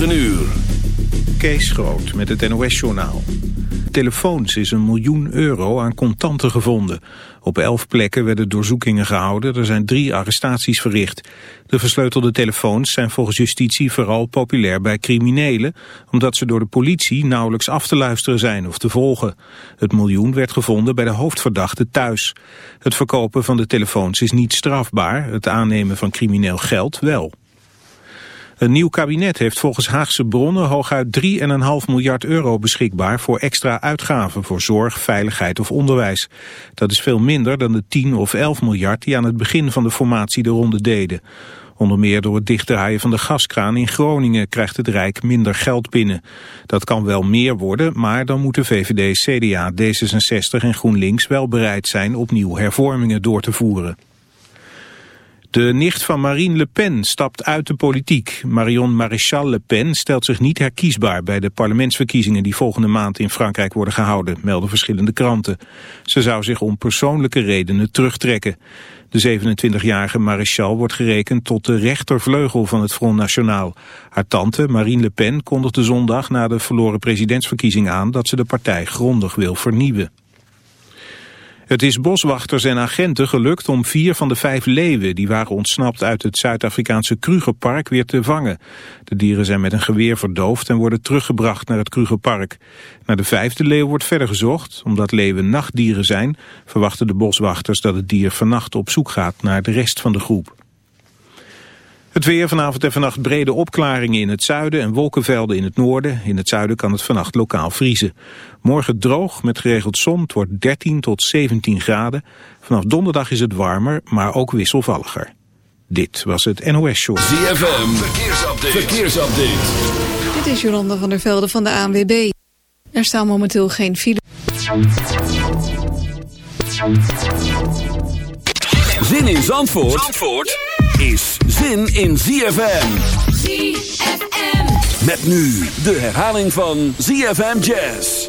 9 uur. Kees Groot met het NOS-journaal. Telefoons is een miljoen euro aan contanten gevonden. Op elf plekken werden doorzoekingen gehouden. Er zijn drie arrestaties verricht. De versleutelde telefoons zijn volgens justitie vooral populair bij criminelen... omdat ze door de politie nauwelijks af te luisteren zijn of te volgen. Het miljoen werd gevonden bij de hoofdverdachte thuis. Het verkopen van de telefoons is niet strafbaar. Het aannemen van crimineel geld wel. Een nieuw kabinet heeft volgens Haagse bronnen hooguit 3,5 miljard euro beschikbaar voor extra uitgaven voor zorg, veiligheid of onderwijs. Dat is veel minder dan de 10 of 11 miljard die aan het begin van de formatie de ronde deden. Onder meer door het dichtdraaien van de gaskraan in Groningen krijgt het Rijk minder geld binnen. Dat kan wel meer worden, maar dan moeten VVD, CDA, D66 en GroenLinks wel bereid zijn opnieuw hervormingen door te voeren. De nicht van Marine Le Pen stapt uit de politiek. Marion Maréchal Le Pen stelt zich niet herkiesbaar bij de parlementsverkiezingen die volgende maand in Frankrijk worden gehouden, melden verschillende kranten. Ze zou zich om persoonlijke redenen terugtrekken. De 27-jarige Maréchal wordt gerekend tot de rechtervleugel van het Front National. Haar tante Marine Le Pen kondigde zondag na de verloren presidentsverkiezing aan dat ze de partij grondig wil vernieuwen. Het is boswachters en agenten gelukt om vier van de vijf leeuwen... die waren ontsnapt uit het Zuid-Afrikaanse Krugerpark weer te vangen. De dieren zijn met een geweer verdoofd en worden teruggebracht naar het Krugerpark. Naar de vijfde leeuw wordt verder gezocht. Omdat leeuwen nachtdieren zijn, verwachten de boswachters dat het dier vannacht op zoek gaat naar de rest van de groep. Het weer vanavond en vannacht brede opklaringen in het zuiden en wolkenvelden in het noorden. In het zuiden kan het vannacht lokaal vriezen. Morgen droog met geregeld zon. Het wordt 13 tot 17 graden. Vanaf donderdag is het warmer, maar ook wisselvalliger. Dit was het NOS Show. ZFM, verkeersupdate. verkeersupdate. Dit is Jolanda van der Velde van de ANWB. Er staan momenteel geen file. Zin in Zandvoort? Zandvoort? is zin in ZFM. ZFM. Met nu de herhaling van ZFM Jazz.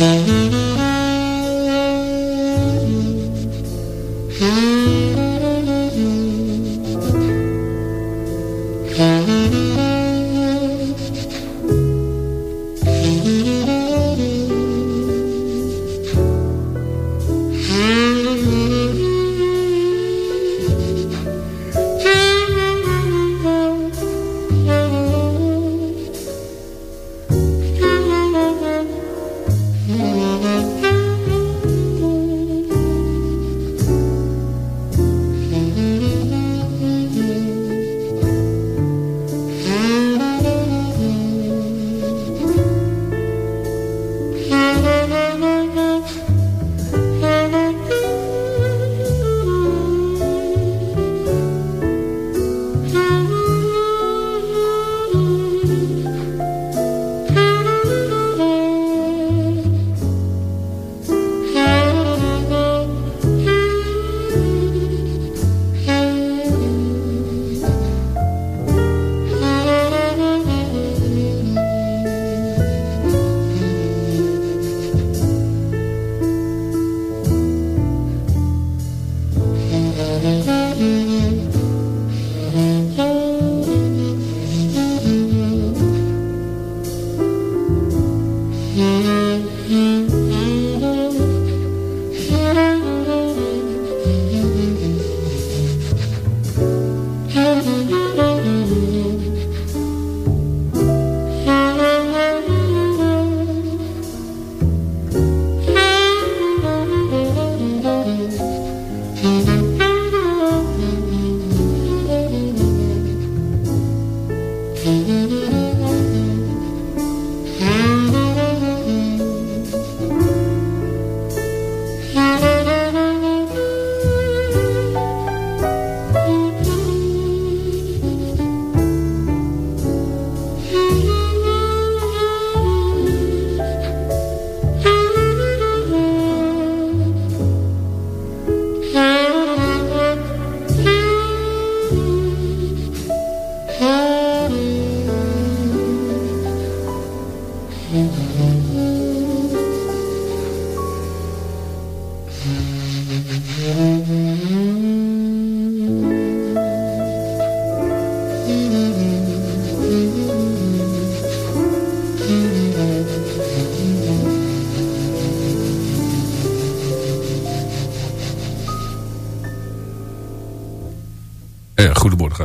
Mm-hmm.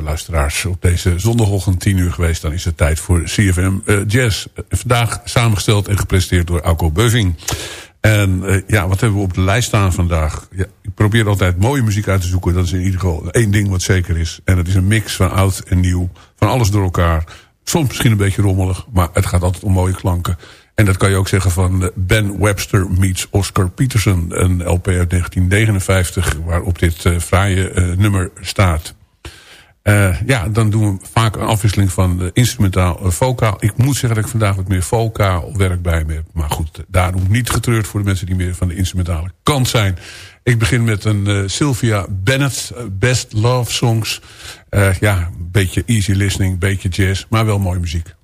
Luisteraars. Op deze zondagochtend 10 uur geweest. Dan is het tijd voor CFM uh, Jazz. vandaag samengesteld en gepresenteerd door Alco Beuving. En uh, ja, wat hebben we op de lijst staan vandaag? Ja, ik probeer altijd mooie muziek uit te zoeken. Dat is in ieder geval één ding wat zeker is. En dat is een mix van oud en nieuw. Van alles door elkaar. Soms misschien een beetje rommelig. Maar het gaat altijd om mooie klanken. En dat kan je ook zeggen van Ben Webster meets Oscar Peterson. Een LP uit 1959 waarop dit uh, fraaie nummer staat. Uh, ja, dan doen we vaak een afwisseling van instrumentaal uh, vocaal. Ik moet zeggen dat ik vandaag wat meer vocaal werk bij me heb. Maar goed, daarom niet getreurd voor de mensen die meer van de instrumentale kant zijn. Ik begin met een Sylvia Bennett, Best Love Songs. ja, een beetje easy listening, beetje jazz, maar wel mooie muziek.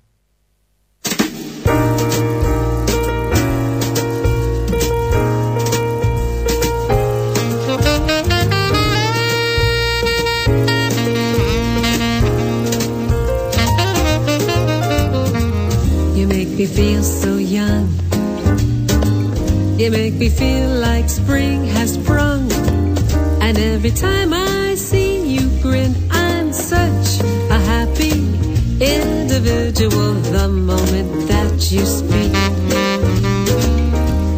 Me feel so young. You make me feel like spring has sprung. And every time I see you grin, I'm such a happy individual the moment that you speak.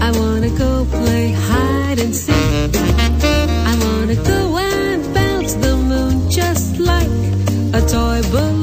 I wanna go play hide and seek. I wanna go and bounce the moon just like a toy balloon.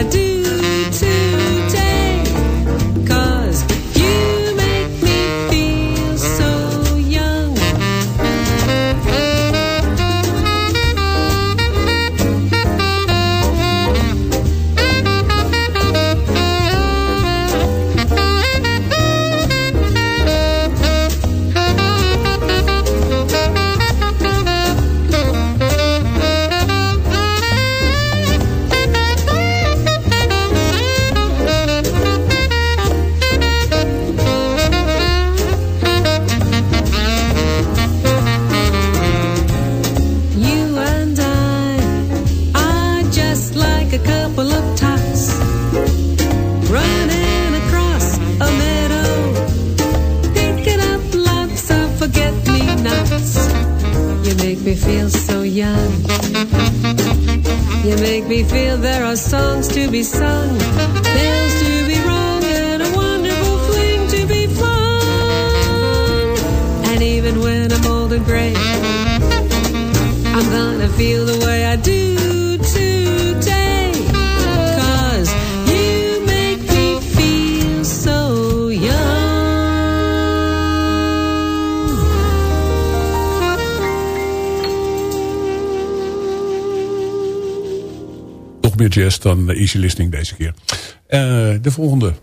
dan easy listening deze keer. Uh, de volgende.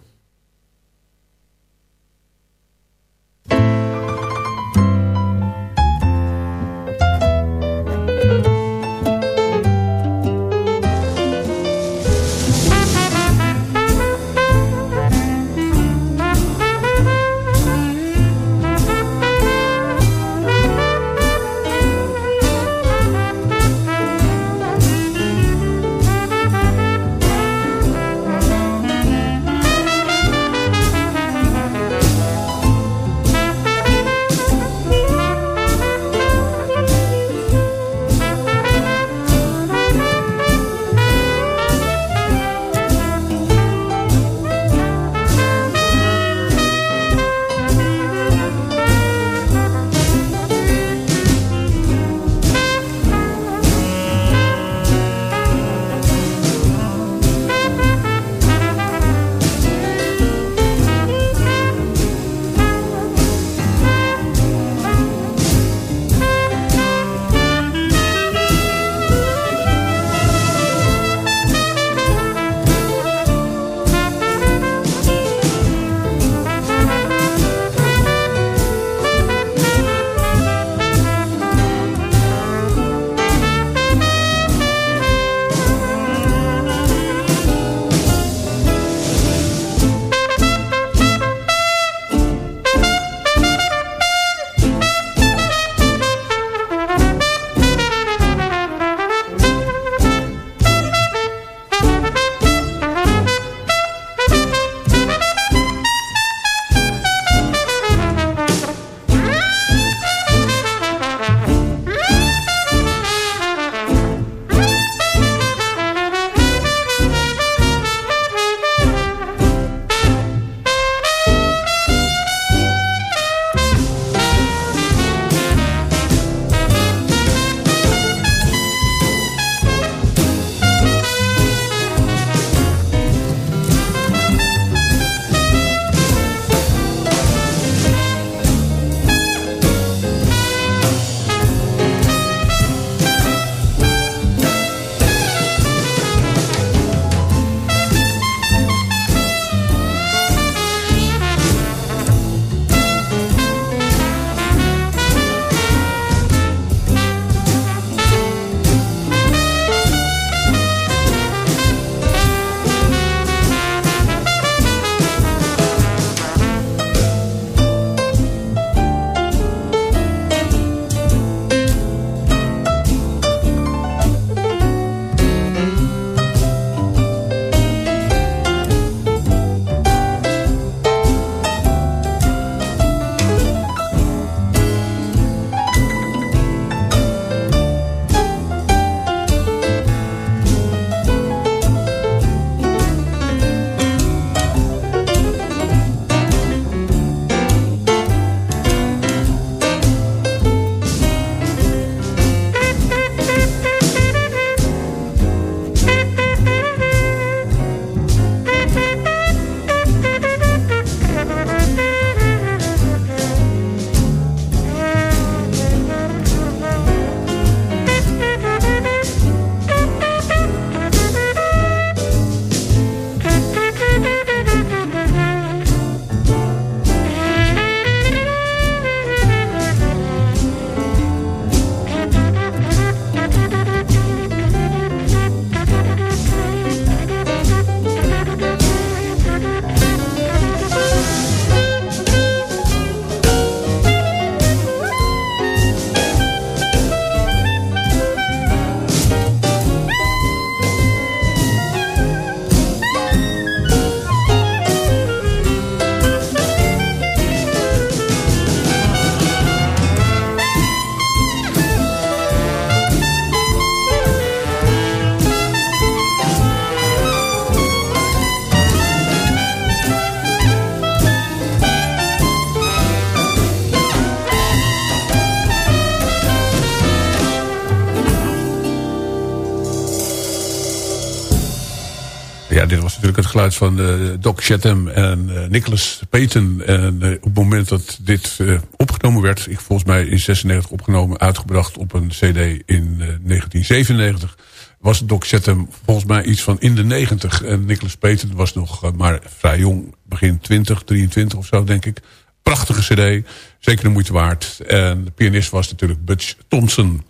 Het geluid van uh, Doc Chatham en uh, Nicholas Payton. En uh, op het moment dat dit opgenomen werd... ik volgens mij in 96 opgenomen, uitgebracht op een cd in 1997... was Doc Chatham volgens mij iets van in de 90. En Nicholas Payton was nog maar vrij jong, begin 20, 23 of zo denk ik. Prachtige cd, zeker de moeite waard. En de pianist was natuurlijk Butch Thompson.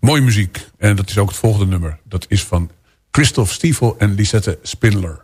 Mooie muziek. En dat is ook het volgende nummer. Dat is van Christoph Stiefel en Lisette Spindler.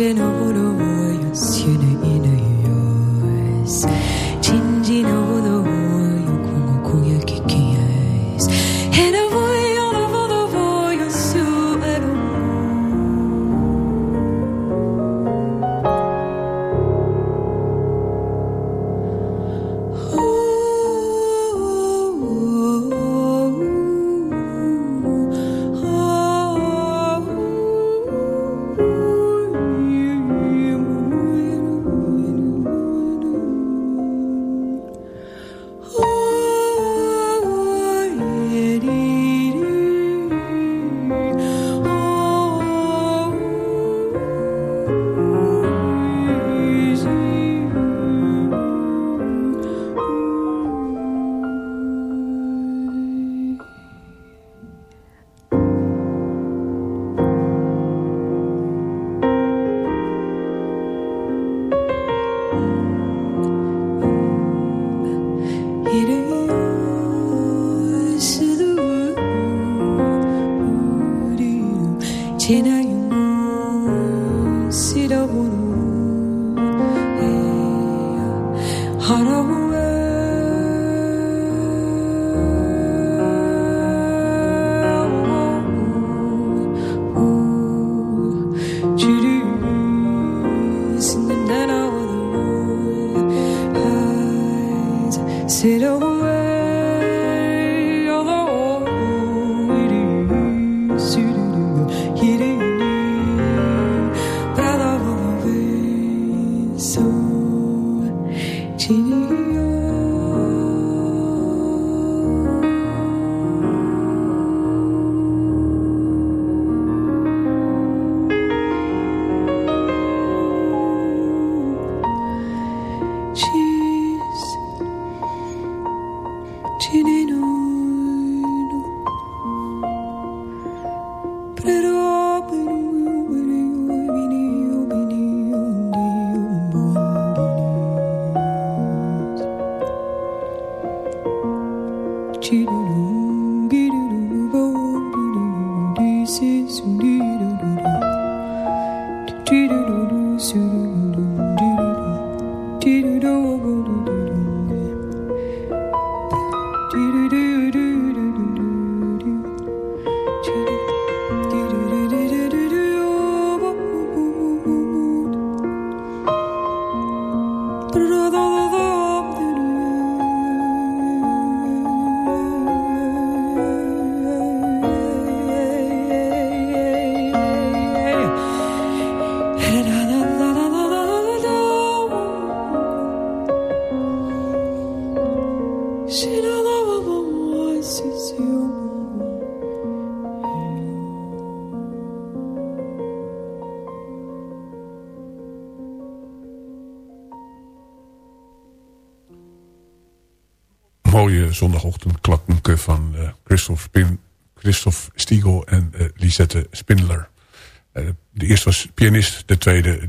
mooie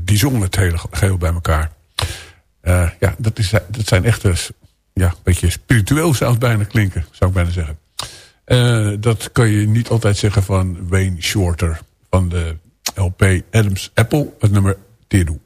die zong het hele geheel bij elkaar. ja, dat, is, dat zijn echte, ja, een beetje spiritueel het bijna klinken, zou ik bijna zeggen. dat kan je niet altijd zeggen van Wayne Shorter, van de LP Adams Apple, het nummer Teerdoe.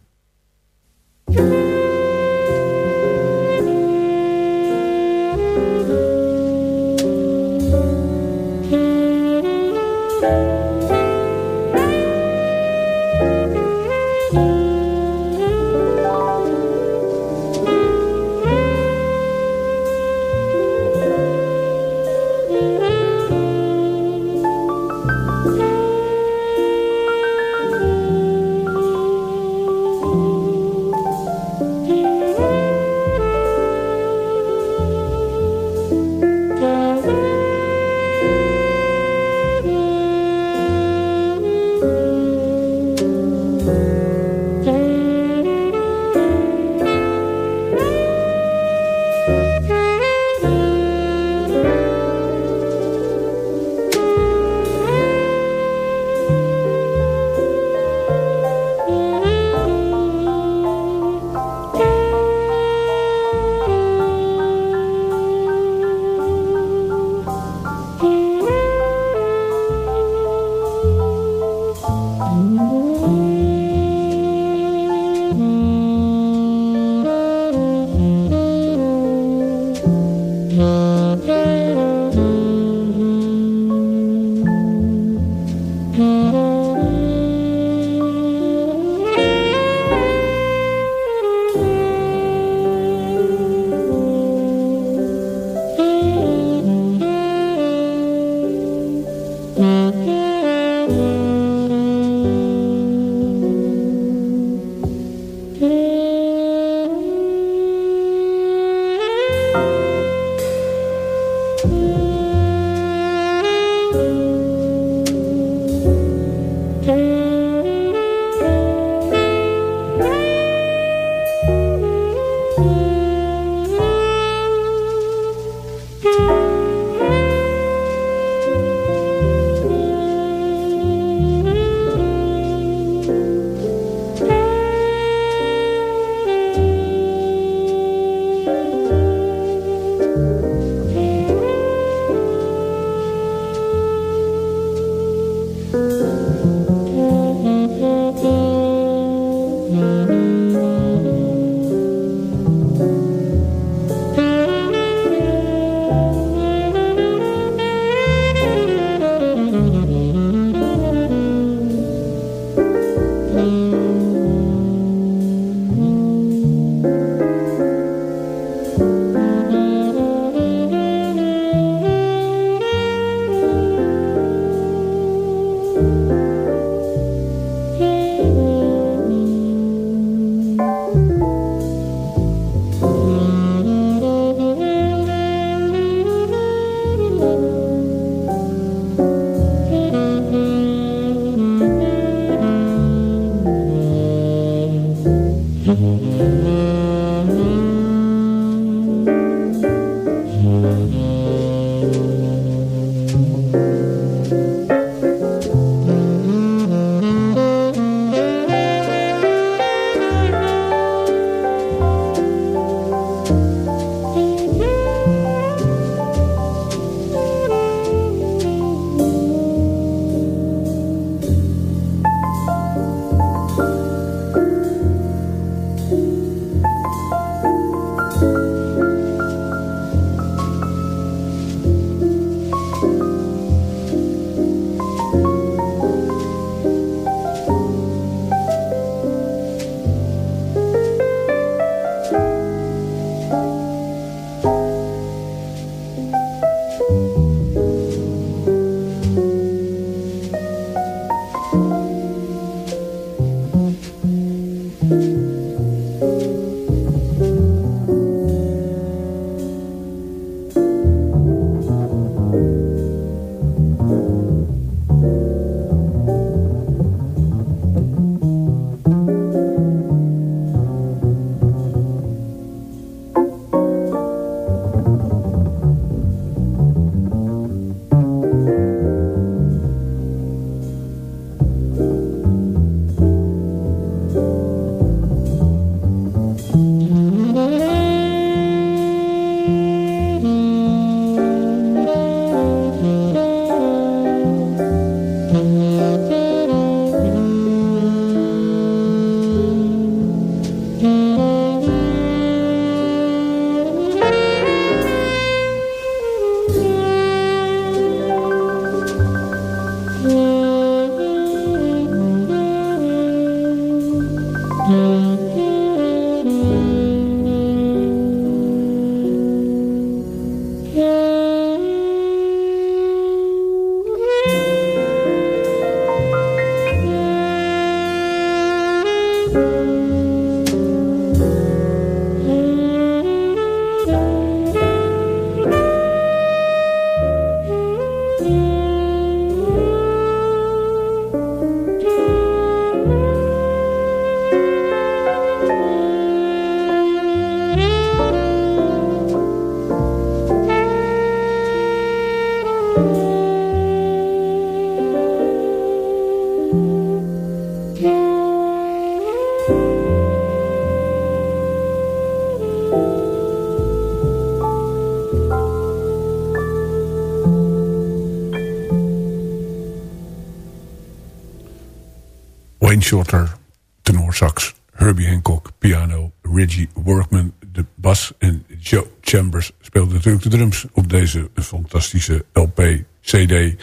Shorter, tenorsax. Herbie Hancock, piano. Reggie Workman, de bas. En Joe Chambers speelde natuurlijk de drums op deze fantastische LP, CD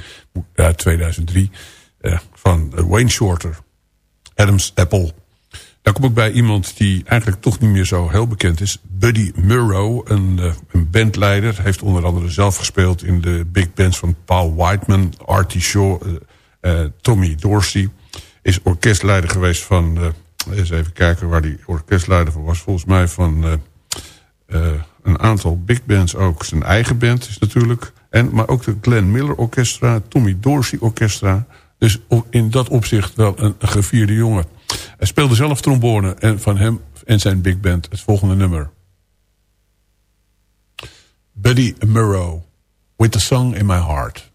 uit 2003 eh, van Wayne Shorter. Adams Apple. Daar kom ik bij iemand die eigenlijk toch niet meer zo heel bekend is. Buddy Murrow, een, uh, een bandleider. Heeft onder andere zelf gespeeld in de big bands van Paul Whiteman, Artie Shaw, uh, Tommy Dorsey. Is orkestleider geweest van, eens even kijken waar die orkestleider van was. Volgens mij van een aantal big bands ook. Zijn eigen band is natuurlijk. En, maar ook de Glenn Miller Orchestra, Tommy Dorsey Orchestra. Dus in dat opzicht wel een gevierde jongen. Hij speelde zelf trombone en van hem en zijn big band het volgende nummer. Buddy Murrow, With the Song in My Heart.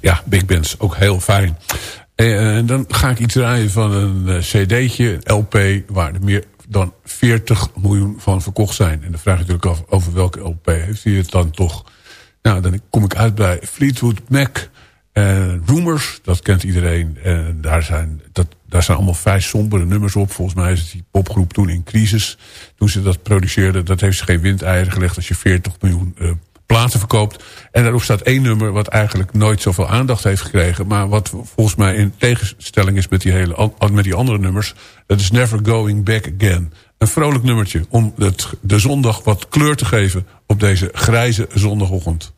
Ja, big bands, ook heel fijn. En eh, dan ga ik iets draaien van een eh, cd'tje, een LP... waar er meer dan 40 miljoen van verkocht zijn. En dan vraag je natuurlijk af over welke LP heeft hij het dan toch. Nou, dan kom ik uit bij Fleetwood Mac... Uh, Rumors, dat kent iedereen. En daar zijn, dat, daar zijn allemaal vrij sombere nummers op. Volgens mij is die popgroep toen in crisis. Toen ze dat produceerden, dat heeft ze geen windeieren gelegd... als je 40 miljoen platen verkoopt. En daarop staat één nummer wat eigenlijk nooit zoveel aandacht heeft gekregen. Maar wat volgens mij in tegenstelling is met die, hele, met die andere nummers. Dat is Never Going Back Again. Een vrolijk nummertje om het, de zondag wat kleur te geven op deze grijze zondagochtend.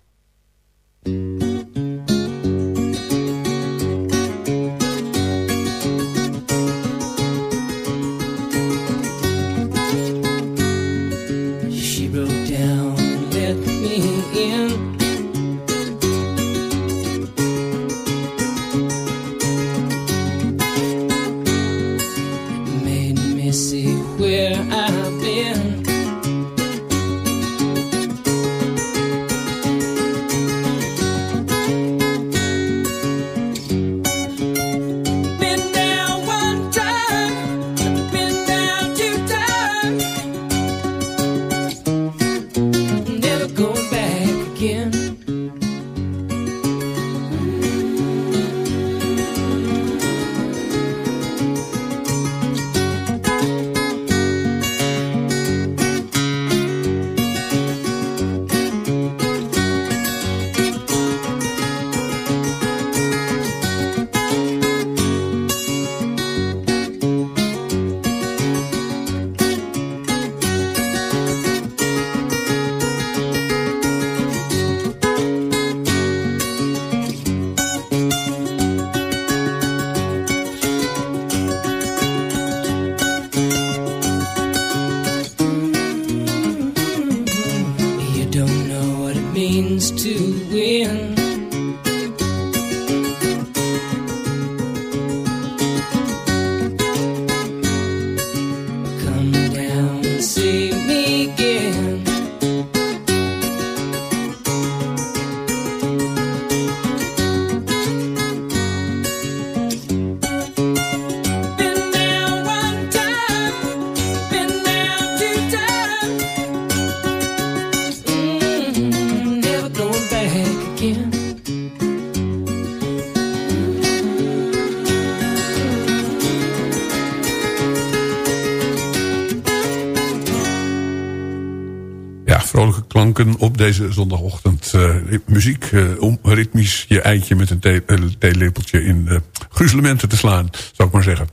Deze zondagochtend. Uh, muziek, uh, om ritmisch je eitje met een theelepeltje in uh, gruzelementen te slaan, zou ik maar zeggen.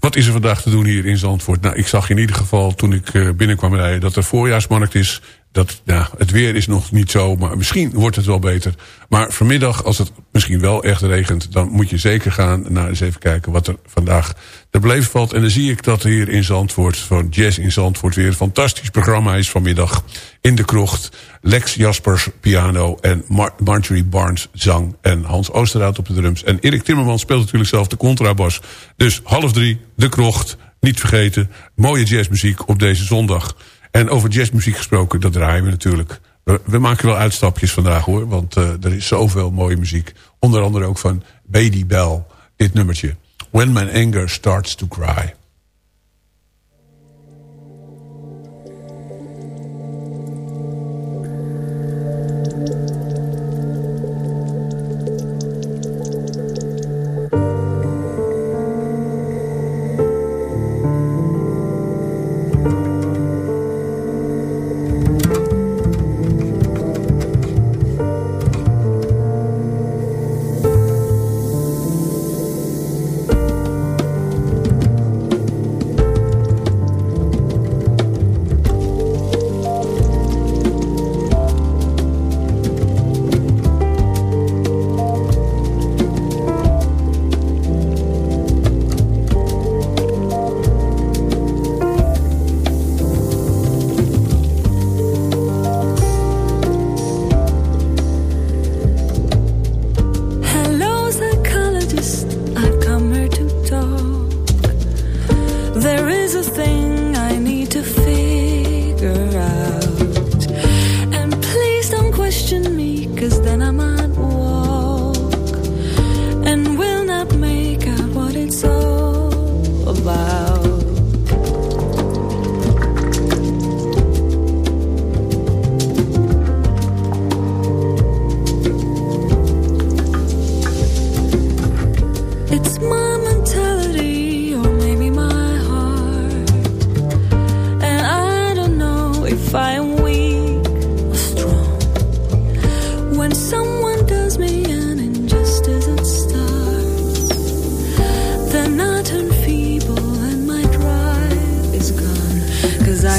Wat is er vandaag te doen hier in Zandvoort? Nou, ik zag in ieder geval toen ik binnenkwam rijden dat er voorjaarsmarkt is dat, ja, het weer is nog niet zo, maar misschien wordt het wel beter. Maar vanmiddag, als het misschien wel echt regent... dan moet je zeker gaan naar eens even kijken wat er vandaag te beleven valt. En dan zie ik dat hier in Zandvoort, van Jazz in Zandvoort... weer een fantastisch programma is vanmiddag in de krocht. Lex Jaspers piano en Mar Marjorie Barnes zang... en Hans Oosterhout op de drums. En Erik Timmerman speelt natuurlijk zelf de contrabas. Dus half drie, de krocht, niet vergeten. Mooie jazzmuziek op deze zondag... En over jazzmuziek gesproken, dat draaien we natuurlijk. We, we maken wel uitstapjes vandaag hoor, want uh, er is zoveel mooie muziek. Onder andere ook van Baby Bell, dit nummertje. When my anger starts to cry.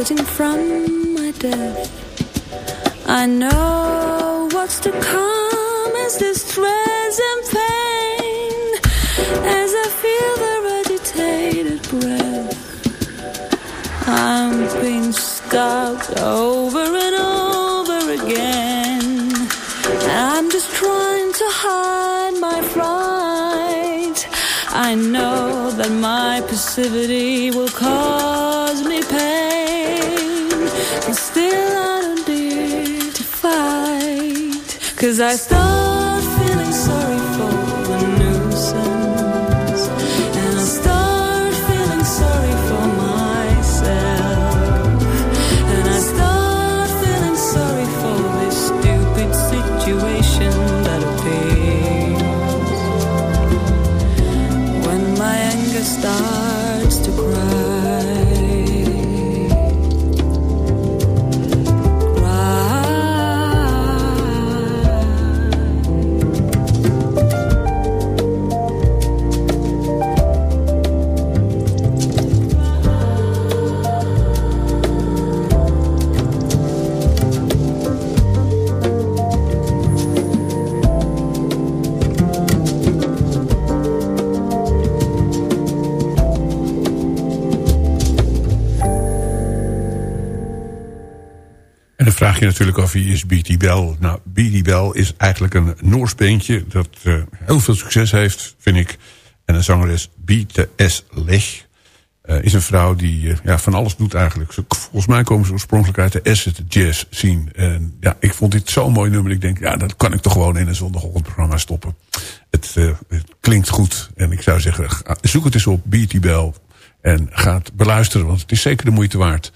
profiting from my death. I know what's to come is distress and pain as I feel their agitated breath. I'm being scars over oh, my passivity will cause me pain. And still I don't dare to fight. Cause I start je natuurlijk af wie is B.T. Bell. Nou, B.T. Bell is eigenlijk een Noors beentje dat eh, heel veel succes heeft, vind ik. En een zangeres B.T.S. Lech eh, is een vrouw die eh, ja, van alles doet eigenlijk. Volgens mij komen ze oorspronkelijk uit de acid jazz scene. En ja, ik vond dit zo'n mooi nummer. Ik denk, ja, dat kan ik toch gewoon in een zondagochtendprogramma stoppen. Het, het klinkt goed. En ik zou zeggen, zoek het eens op, B.T. Bell. En ga het beluisteren, want het is zeker de moeite waard.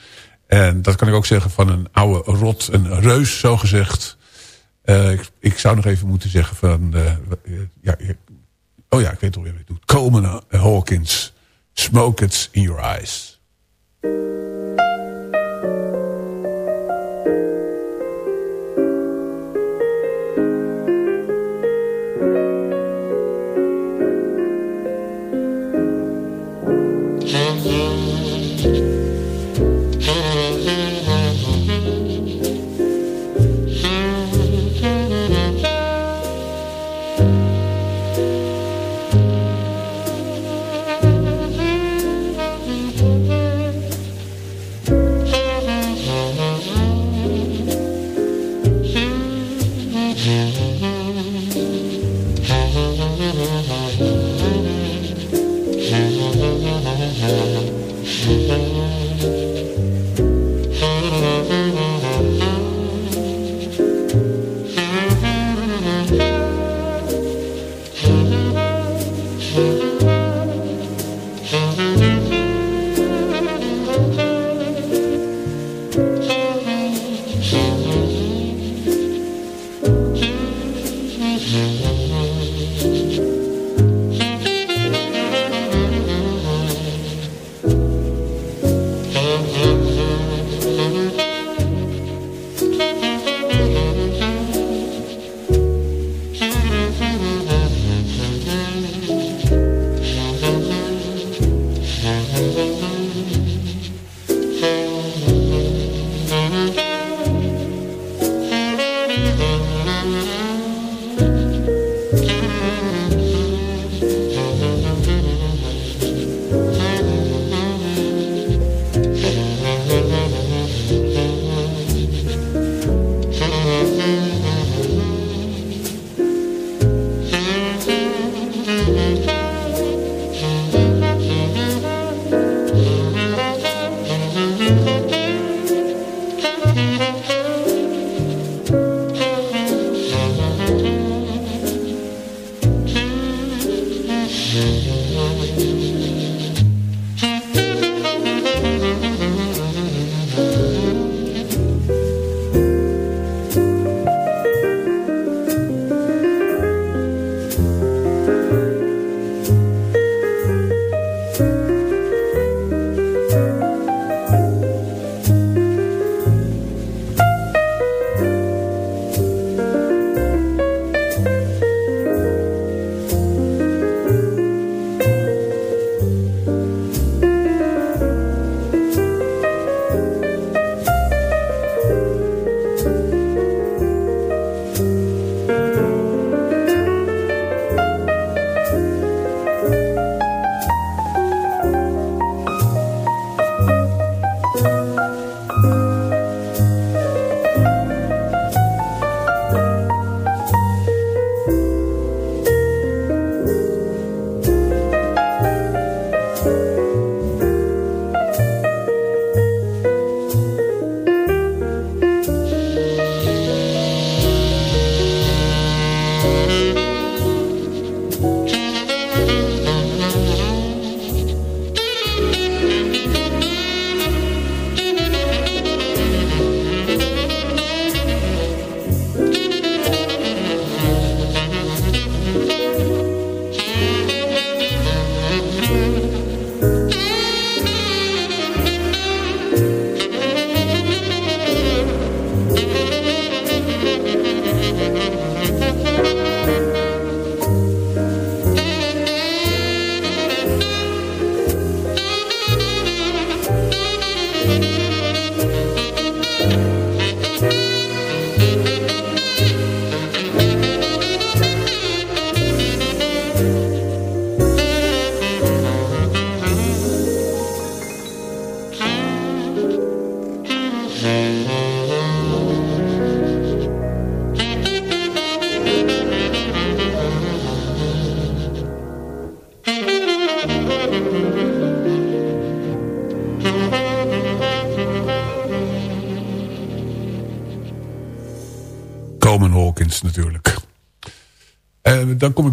En dat kan ik ook zeggen van een oude rot, een reus, zo gezegd. Eh, ik, ik zou nog even moeten zeggen van... eh, ja, oh ja, ik weet alweer wat doet. Coleman Hawkins, Smoke It in Your Eyes.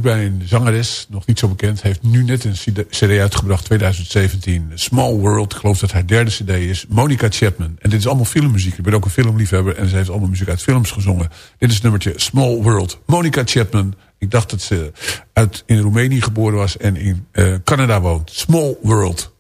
Ik bij een zangeres, nog niet zo bekend. Heeft nu net een cd uitgebracht, 2017. Small World, ik geloof dat haar derde cd is. Monica Chapman. En dit is allemaal filmmuziek. Ik ben ook een filmliefhebber en ze heeft allemaal muziek uit films gezongen. Dit is het nummertje Small World. Monica Chapman. Ik dacht dat ze uit, in Roemenië geboren was en in uh, Canada woont. Small World.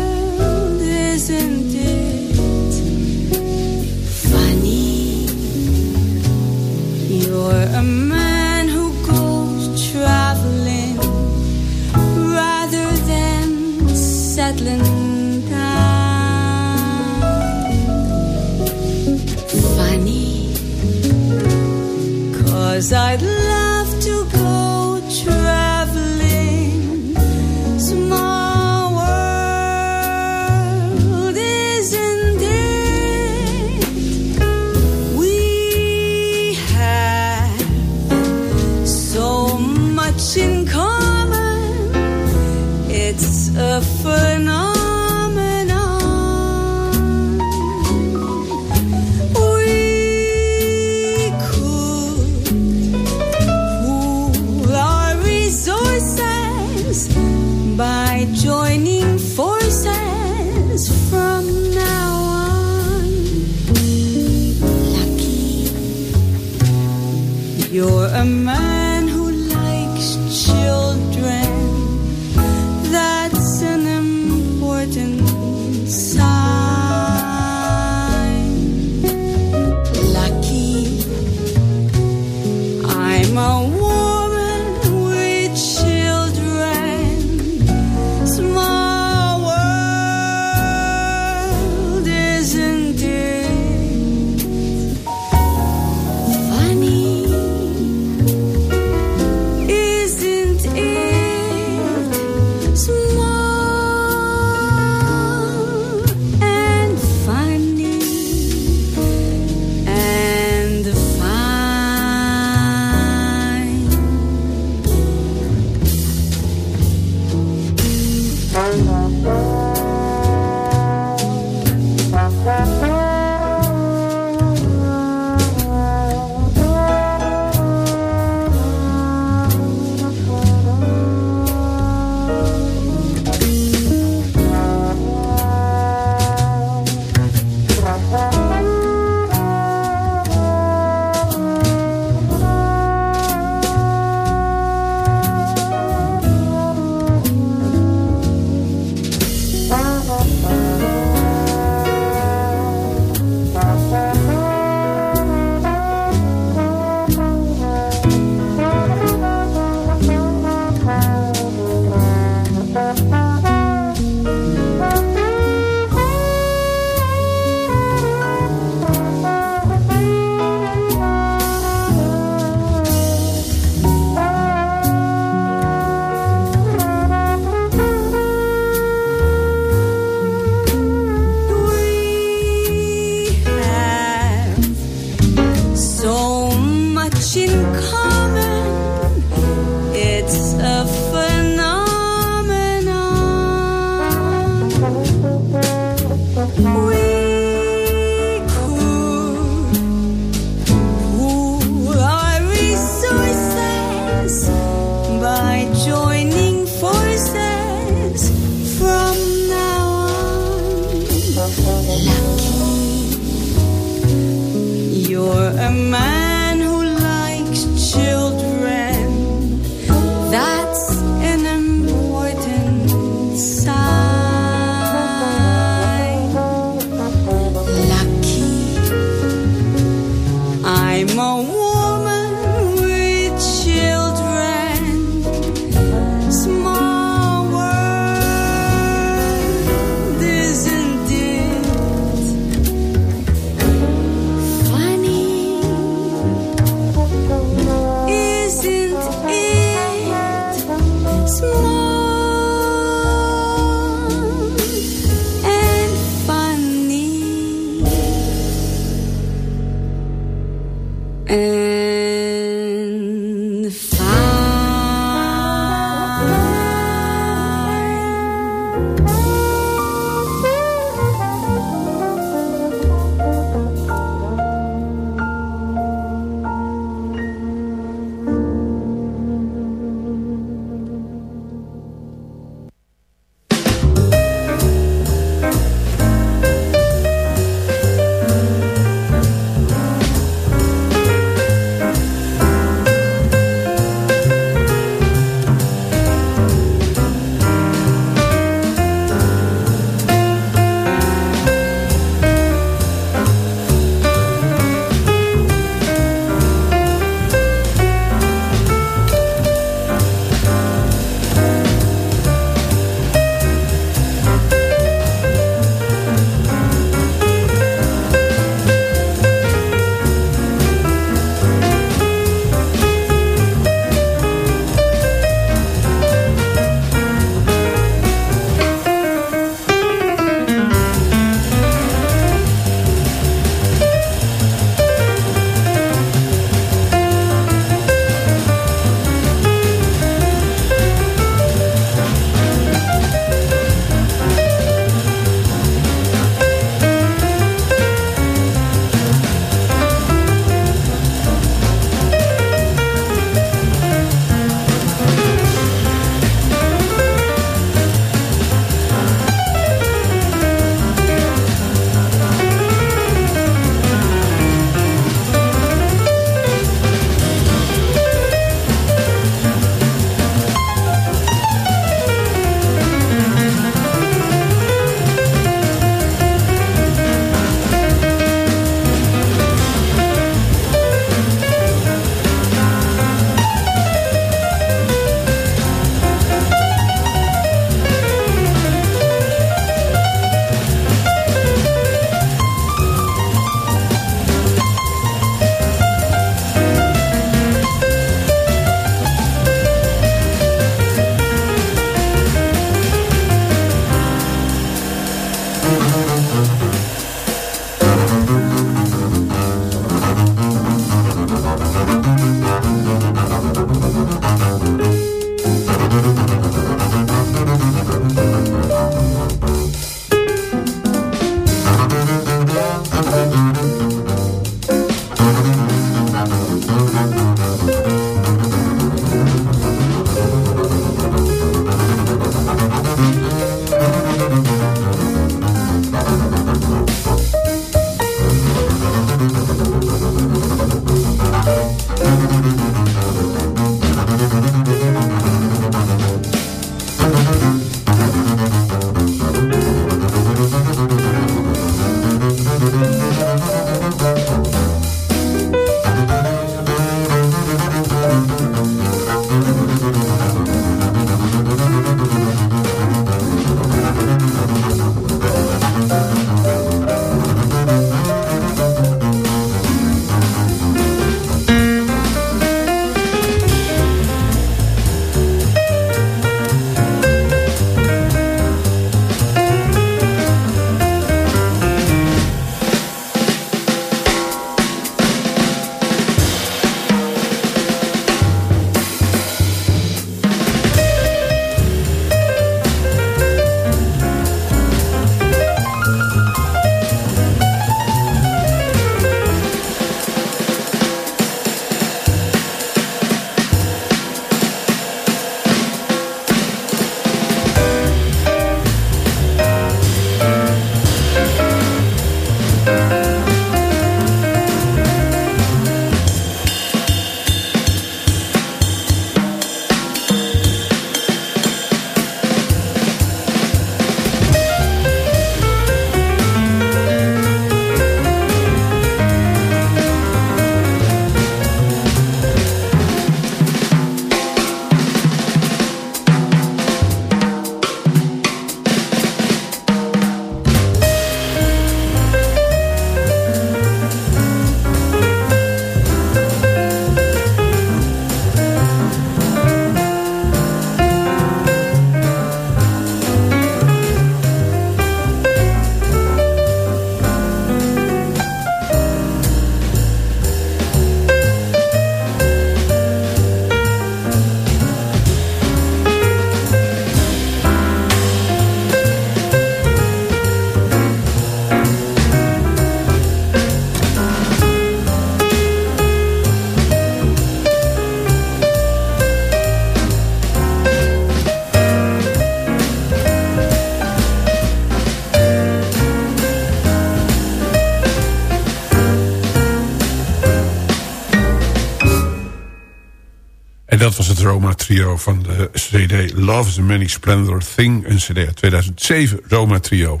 Dat was het Roma Trio van de CD Love is a Many Splendor Thing. Een CD uit 2007, Roma Trio.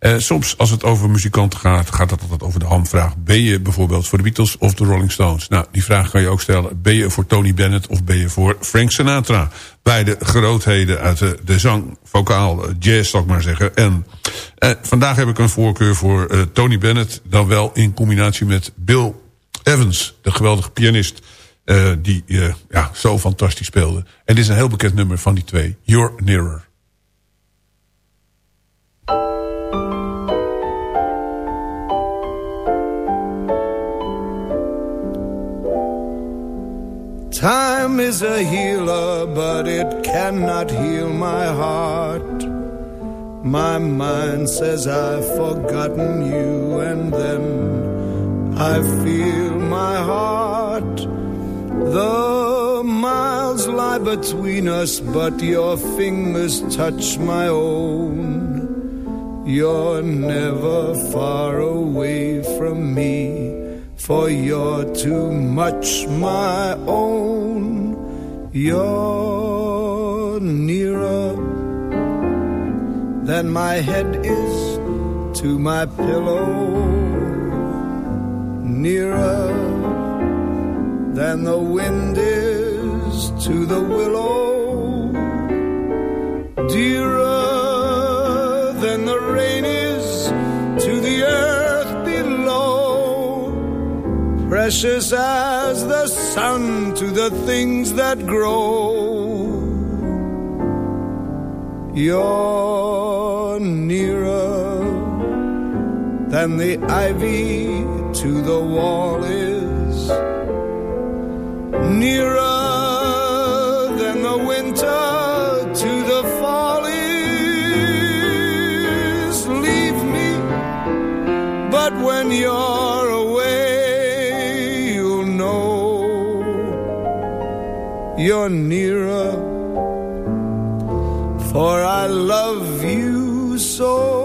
Uh, soms als het over muzikanten gaat, gaat het altijd over de hamvraag. Ben je bijvoorbeeld voor de Beatles of de Rolling Stones? Nou, die vraag kan je ook stellen. Ben je voor Tony Bennett of ben je voor Frank Sinatra? Beide grootheden uit de, de zang, vocaal, jazz, zal ik maar zeggen. En uh, vandaag heb ik een voorkeur voor Tony Bennett. Dan wel in combinatie met Bill Evans, de geweldige pianist... Uh, die uh, ja, zo fantastisch speelde. En dit is een heel bekend nummer van die twee. You're Nearer. Time is a healer, but it cannot heal my heart. My mind says I've forgotten you, and then I feel my heart. The miles lie between us, but your fingers touch my own. You're never far away from me for you're too much my own. You're nearer than my head is to my pillow, nearer than the wind is to the willow, dearer than the rain is to the earth below, precious as the sun to the things that grow. You're nearer than the ivy to the wall is nearer than the winter to the fall is. Leave me, but when you're away, you'll know you're nearer. For I love you so.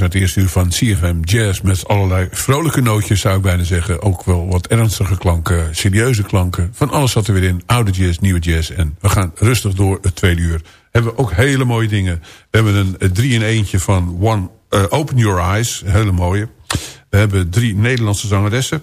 Naar het eerste uur van CFM Jazz... met allerlei vrolijke nootjes, zou ik bijna zeggen. Ook wel wat ernstige klanken, serieuze klanken. Van alles zat er weer in. Oude jazz, nieuwe jazz. En we gaan rustig door het tweede uur. Hebben we ook hele mooie dingen. We hebben een, een drie in eentje van One, uh, Open Your Eyes. Hele mooie. We hebben drie Nederlandse zangeressen.